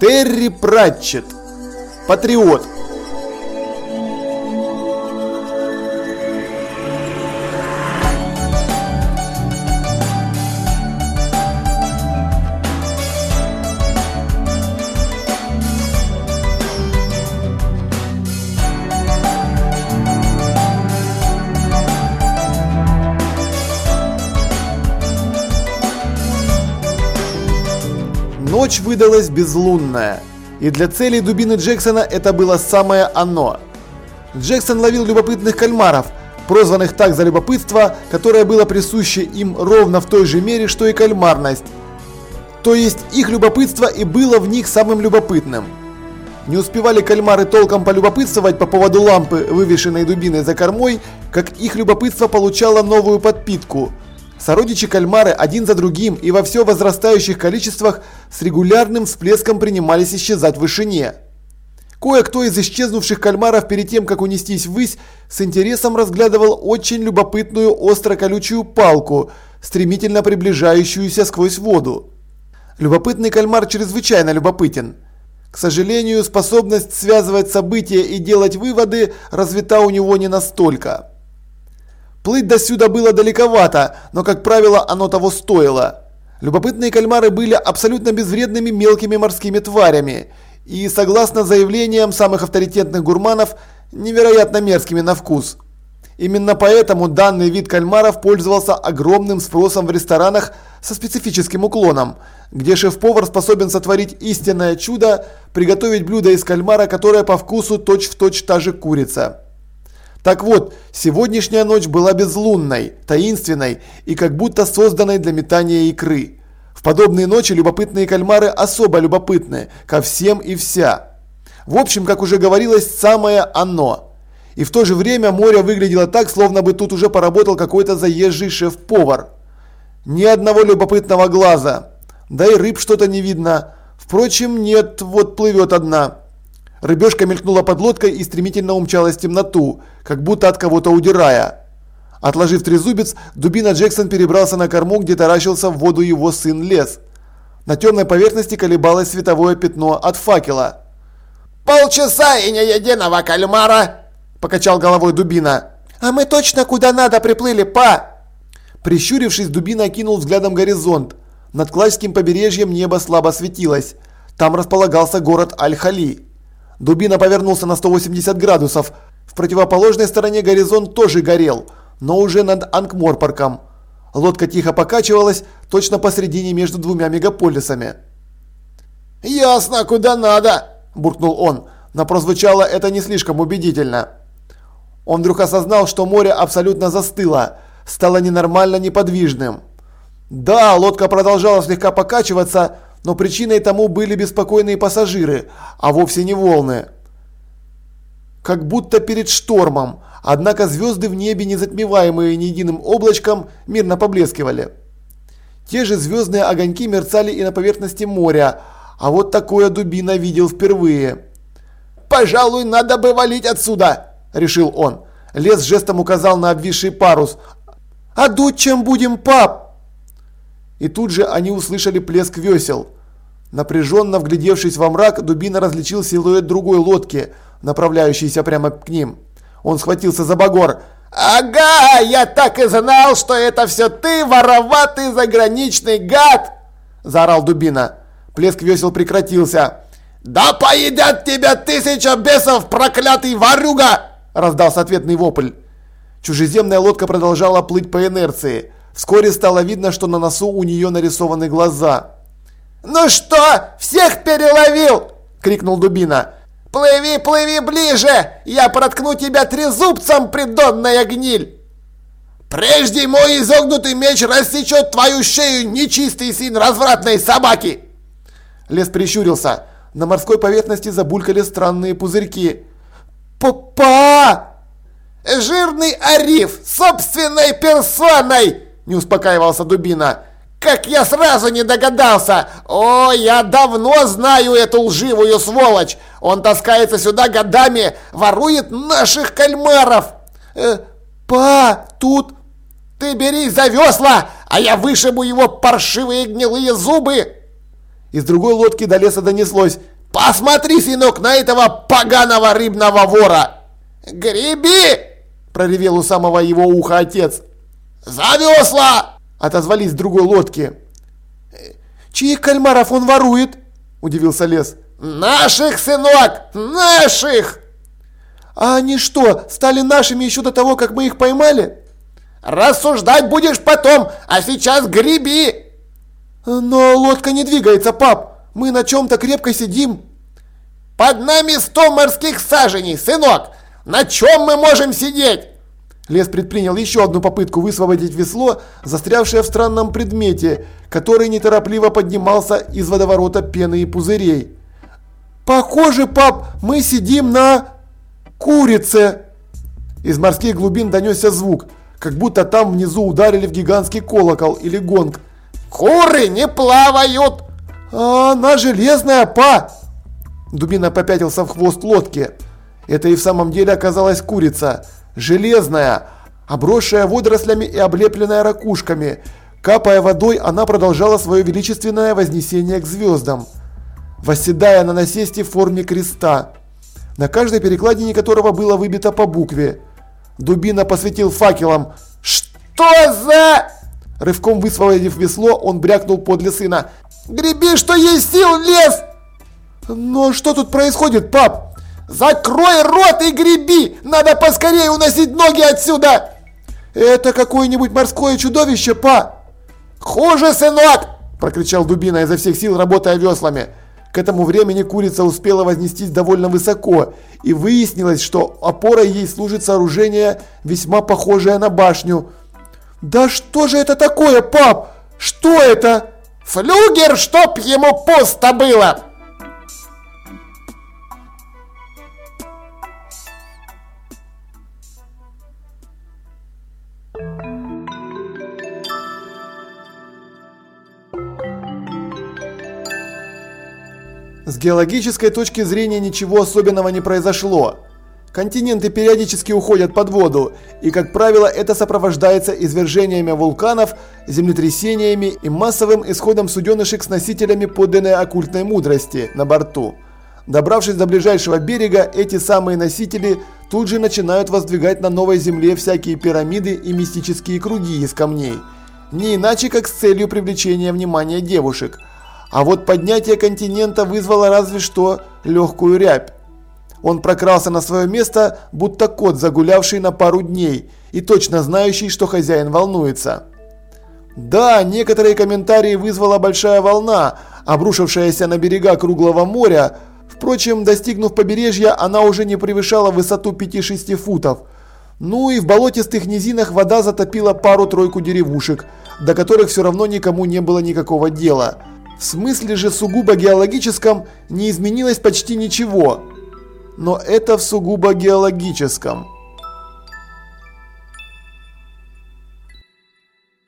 Терри Пратчет. Патриот. Ночь выдалась безлунная, и для целей дубины Джексона это было самое оно. Джексон ловил любопытных кальмаров, прозванных так за любопытство, которое было присуще им ровно в той же мере, что и кальмарность. То есть их любопытство и было в них самым любопытным. Не успевали кальмары толком полюбопытствовать по поводу лампы, вывешенной дубиной за кормой, как их любопытство получало новую подпитку – Сородичи кальмары один за другим и во все возрастающих количествах с регулярным всплеском принимались исчезать в вышине. Кое-кто из исчезнувших кальмаров перед тем, как унестись ввысь, с интересом разглядывал очень любопытную остро-колючую палку, стремительно приближающуюся сквозь воду. Любопытный кальмар чрезвычайно любопытен. К сожалению, способность связывать события и делать выводы развита у него не настолько. Плыть до сюда было далековато, но, как правило, оно того стоило. Любопытные кальмары были абсолютно безвредными мелкими морскими тварями и, согласно заявлениям самых авторитетных гурманов, невероятно мерзкими на вкус. Именно поэтому данный вид кальмаров пользовался огромным спросом в ресторанах со специфическим уклоном, где шеф-повар способен сотворить истинное чудо, приготовить блюдо из кальмара, которое по вкусу точь-в-точь точь та же курица. Так вот, сегодняшняя ночь была безлунной, таинственной и как будто созданной для метания икры. В подобные ночи любопытные кальмары особо любопытны ко всем и вся. В общем, как уже говорилось, самое оно. И в то же время море выглядело так, словно бы тут уже поработал какой-то заезжий шеф-повар. Ни одного любопытного глаза. Да и рыб что-то не видно. Впрочем, нет, вот плывет одна. Рыбешка мелькнула под лодкой и стремительно умчалась в темноту, как будто от кого-то удирая. Отложив трезубец, дубина Джексон перебрался на корму, где таращился в воду его сын Лес. На темной поверхности колебалось световое пятно от факела. «Полчаса и ни единого кальмара!» – покачал головой дубина. «А мы точно куда надо приплыли, па!» Прищурившись, дубина окинул взглядом горизонт. Над Клайским побережьем небо слабо светилось. Там располагался город Аль-Хали. Дубина повернулся на 180 градусов. В противоположной стороне горизонт тоже горел, но уже над Анкморпарком. Лодка тихо покачивалась, точно посредине между двумя мегаполисами. «Ясно, куда надо!» – буркнул он, но прозвучало это не слишком убедительно. Он вдруг осознал, что море абсолютно застыло, стало ненормально неподвижным. Да, лодка продолжала слегка покачиваться, но причиной тому были беспокойные пассажиры, а вовсе не волны. Как будто перед штормом, однако звезды в небе, не затмеваемые ни единым облачком, мирно поблескивали. Те же звездные огоньки мерцали и на поверхности моря, а вот такое дубина видел впервые. «Пожалуй, надо бы валить отсюда!» – решил он. Лес жестом указал на обвисший парус. «А дуть чем будем, пап?» И тут же они услышали плеск весел. Напряженно вглядевшись во мрак, Дубина различил силуэт другой лодки, направляющейся прямо к ним. Он схватился за багор. «Ага, я так и знал, что это все ты, вороватый заграничный гад!» Заорал Дубина. Плеск весел прекратился. «Да поедят тебя тысяча бесов, проклятый ворюга!» Раздался ответный вопль. Чужеземная лодка продолжала плыть по инерции. Вскоре стало видно, что на носу у нее нарисованы глаза. «Ну что, всех переловил?» – крикнул Дубина. «Плыви, плыви ближе! Я проткну тебя трезубцем, придонная гниль!» «Прежде мой изогнутый меч рассечет твою шею, нечистый сын развратной собаки!» Лес прищурился. На морской поверхности забулькали странные пузырьки. «Папа!» «Жирный Ариф! Собственной персоной!» не успокаивался Дубина. «Как я сразу не догадался! О, я давно знаю эту лживую сволочь! Он таскается сюда годами, ворует наших кальмаров!» э, «Па, тут...» «Ты берись за весла, а я вышибу его паршивые гнилые зубы!» Из другой лодки до леса донеслось «Посмотри, сынок, на этого поганого рыбного вора!» «Греби!» – проревел у самого его уха отец. «За весла!» – отозвались с другой лодки. «Чьих кальмаров он ворует?» – удивился лес. «Наших, сынок! Наших!» «А они что, стали нашими еще до того, как мы их поймали?» «Рассуждать будешь потом, а сейчас греби!» «Но лодка не двигается, пап! Мы на чем-то крепко сидим!» «Под нами сто морских саженей, сынок! На чем мы можем сидеть?» Лес предпринял еще одну попытку высвободить весло, застрявшее в странном предмете, который неторопливо поднимался из водоворота пены и пузырей. «Похоже, пап, мы сидим на... курице!» Из морских глубин донесся звук, как будто там внизу ударили в гигантский колокол или гонг. «Куры не плавают!» «А она железная, па!» Дубина попятился в хвост лодки. Это и в самом деле оказалась курица. Железная, обросшая водорослями и облепленная ракушками. Капая водой, она продолжала свое величественное вознесение к звездам восседая на насесте в форме креста, на каждой перекладине которого было выбито по букве. Дубина посветил факелом. «Что за...» Рывком высвободив весло, он брякнул подле сына. «Греби, что есть сил, лес!» «Но что тут происходит, пап?» «Закрой рот и греби! Надо поскорее уносить ноги отсюда!» «Это какое-нибудь морское чудовище, па!» «Хуже, сынок!» – прокричал Дубина изо всех сил, работая веслами. К этому времени курица успела вознестись довольно высоко, и выяснилось, что опорой ей служит сооружение, весьма похожее на башню. «Да что же это такое, пап? Что это?» «Флюгер, чтоб ему пусто было!» С геологической точки зрения ничего особенного не произошло. Континенты периодически уходят под воду, и, как правило, это сопровождается извержениями вулканов, землетрясениями и массовым исходом суденышек с носителями подлинной оккультной мудрости на борту. Добравшись до ближайшего берега, эти самые носители тут же начинают воздвигать на новой земле всякие пирамиды и мистические круги из камней. Не иначе, как с целью привлечения внимания девушек – а вот поднятие континента вызвало разве что легкую рябь. Он прокрался на свое место, будто кот, загулявший на пару дней и точно знающий, что хозяин волнуется. Да, некоторые комментарии вызвала большая волна, обрушившаяся на берега круглого моря. Впрочем, достигнув побережья, она уже не превышала высоту 5-6 футов. Ну и в болотистых низинах вода затопила пару-тройку деревушек, до которых все равно никому не было никакого дела. В смысле же сугубо геологическом не изменилось почти ничего. Но это в сугубо геологическом.